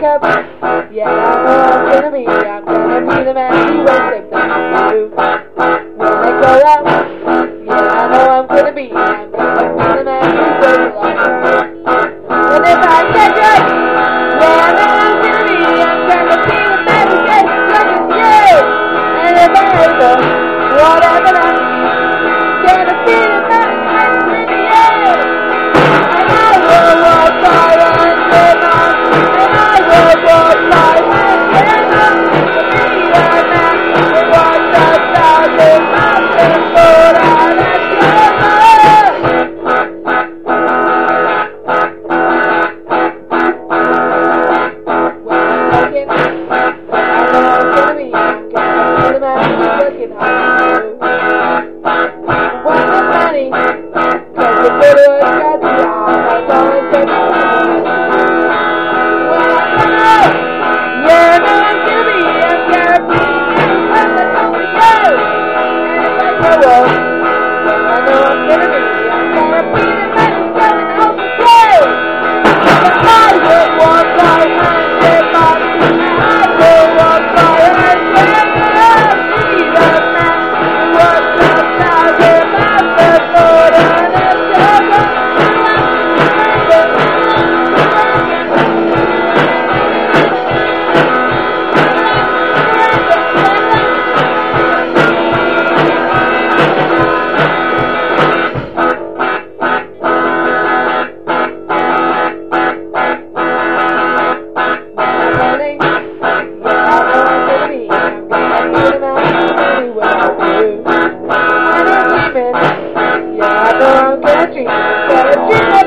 cup. Yeah, I'm gonna be. I'm gonna be the man who wakes up the roof. When I grow up, yeah, I know I'm gonna be. I'm gonna be the man who wakes up And if I catch up, yeah, I know I'm gonna be. I'm gonna be the man who gets up. Yeah, and if I ever, whatever. Yeah,